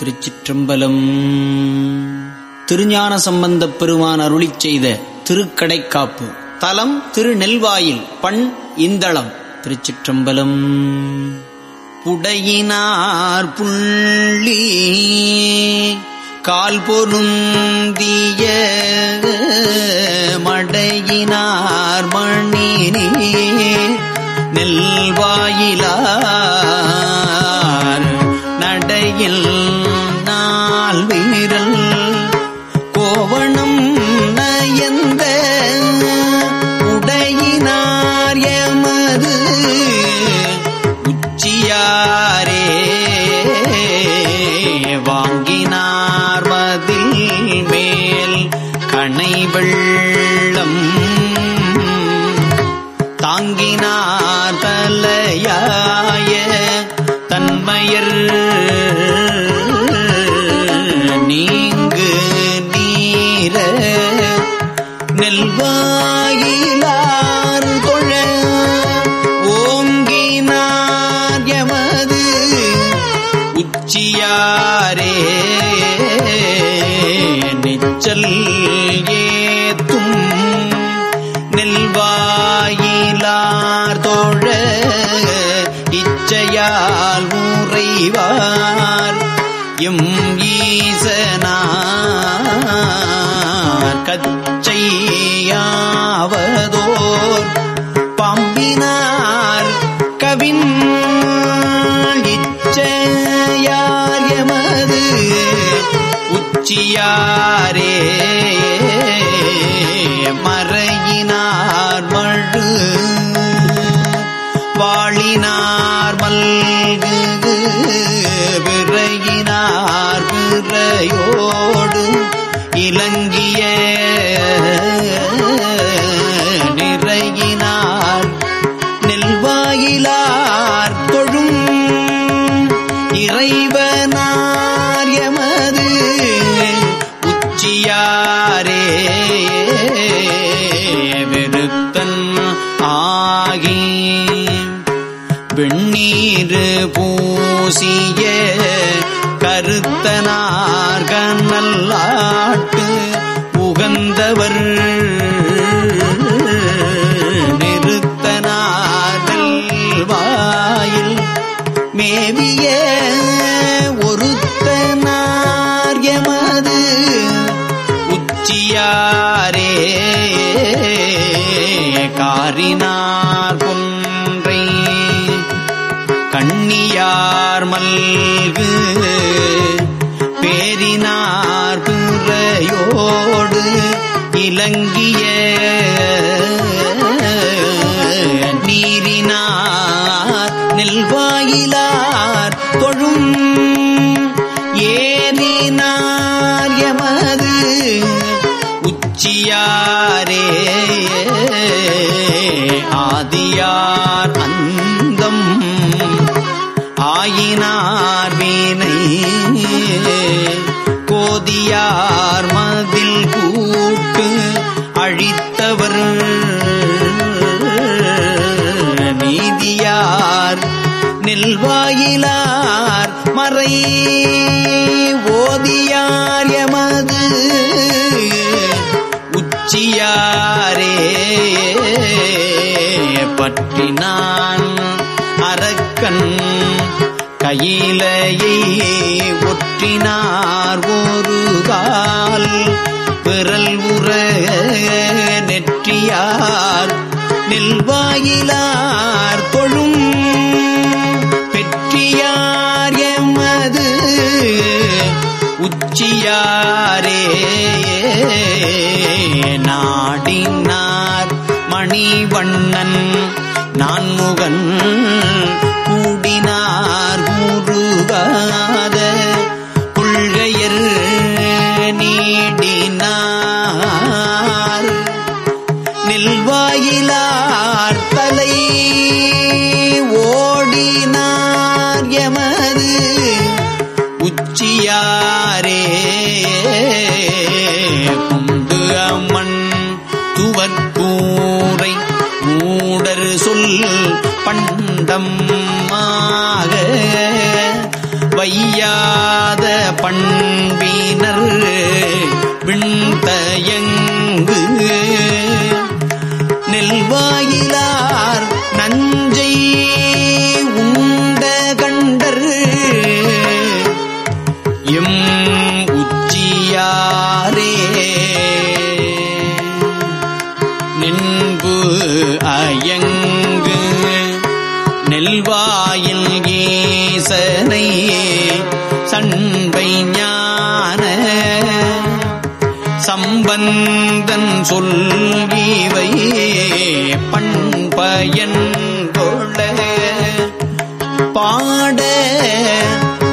திருச்சிற்றம்பலம். திருஞான சம்பந்தப் பெருமான் அருளி செய்த திருக்கடைக்காப்பு. தலம் திருநெல்வாயில் பண் இந்தளம் திருச்சிற்றம்பலம். புடையினார் புள்ளி கால் பொருந்திய மடையினார் மணி நெல்வாயிலா வாங்கினார் மதில் மேல் கணை வெள்ளம். தாங்கினார் தலையாய தன்மையர் இச்சையால் உறைவார் எம் ஈசனார் கச்சையாவதோர் பம்பினார் கவின் இச்சையார் எமது உச்சியாரே. மறையினார் மழு வாழினார் மல்கு விரையினார் விரையோடு இலங்கிய நிறையினார் நெல்வாயிலார் தொழும் இறைவனார் எமது உச்சியாரே நீரு பூசிய கருத்தனார்கல்லாட்டு உகந்தவர் நிறுத்தனார்கள் வாயில் மேவிய ஒருத்தனார் எமது உச்சியாரே. காரினார் மல்கு பேரினார் பிறையோடு இலங்கிய நீரினார் நெல்வாயிலார் தொழும் ஏறினார் எமது உச்சியாரே ஆதியார் கோதியார் மதில் கூட்டு அழித்தவர். நீதியார் நெல்வாயிலார் மறை ஓதியார் எமது. உச்சியாரே பற்றினான் அரக்கன். கையிலையை ஒற்றினார் ஒரு கால். பிறல் உற நெற்றியார். நெல்வாயிலார் தொழும் பெற்றியார் எமது உச்சியாரே. நாடினார் மணிவண்ணன் நான்முகன் கூடினார். தயங்கு. நெல்வாயிலார் நஞ்சை உண்ட கண்டர். எம் சம்பந்தன் சொல்கிவை பண்பயன் கொள்ள பாட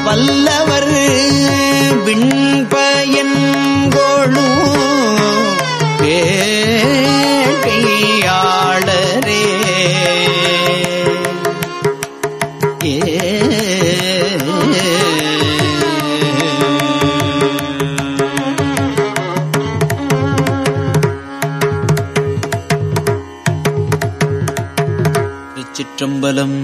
வல்லவர் விண்பயன் கொளும் வேட்கையாளரே திருச்சிற்றம்பலம்